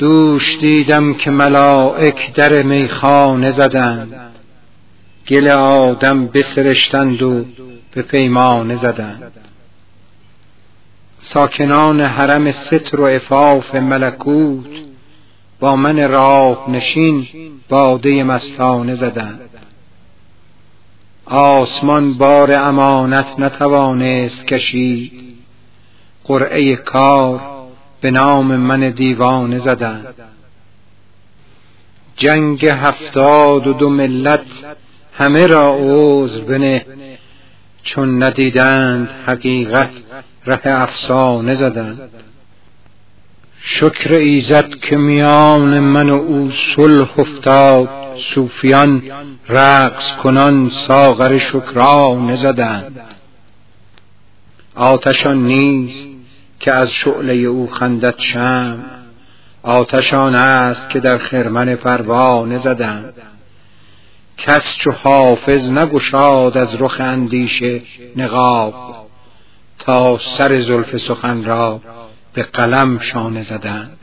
دوش دیدم که ملائک در میخانه زدند. گل آدم بسرشتند و به پیمانه زدند. ساکنان حرم ستر و افاف ملکوت با من راه نشین باده مستانه زدند. آسمان بار امانت نتوانست کشید. قرعه کار به نام من دیوانه زدند. جنگ هفتاد و دو ملت همه را عذر بنه. چون ندیدند حقیقت ره افسانه زدند. شکر ایزد که میان من و او صلح افتاد. صوفیان رقص کنان ساغر شکرانه زدند. آتشان نیست که از شعله او خندد شم آتشان است که در خرمن پروانه زدند. کس چو حافظ نگشاد از رخ اندیشه نقاب تا سر زلف سخن را به قلم شانه زدند.